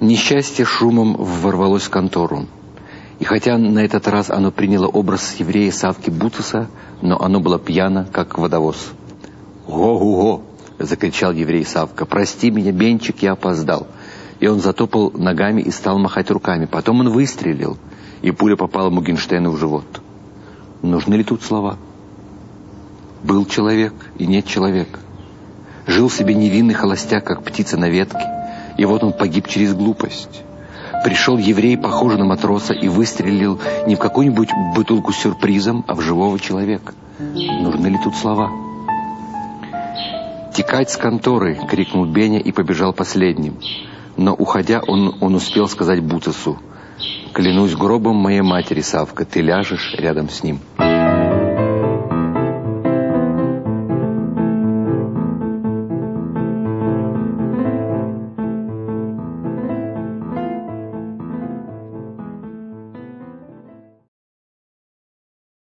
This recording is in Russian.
Несчастье шумом ворвалось в контору. И хотя на этот раз оно приняло образ еврея Савки Бутуса, но оно было пьяно, как водовоз. «Го-го-го!» — закричал еврей Савка. «Прости меня, Бенчик, я опоздал». И он затопал ногами и стал махать руками. Потом он выстрелил, и пуля попала Мугенштейну в живот. Нужны ли тут слова? Был человек и нет человека. Жил себе невинный холостяк, как птица на ветке, и вот он погиб через глупость. Пришел еврей, похожий на матроса, и выстрелил не в какую-нибудь бутылку с сюрпризом, а в живого человека. Нужны ли тут слова? «Текать с конторы!» — крикнул Беня и побежал последним. Но, уходя, он, он успел сказать Буцесу, «Клянусь гробом моей матери, Савка, ты ляжешь рядом с ним».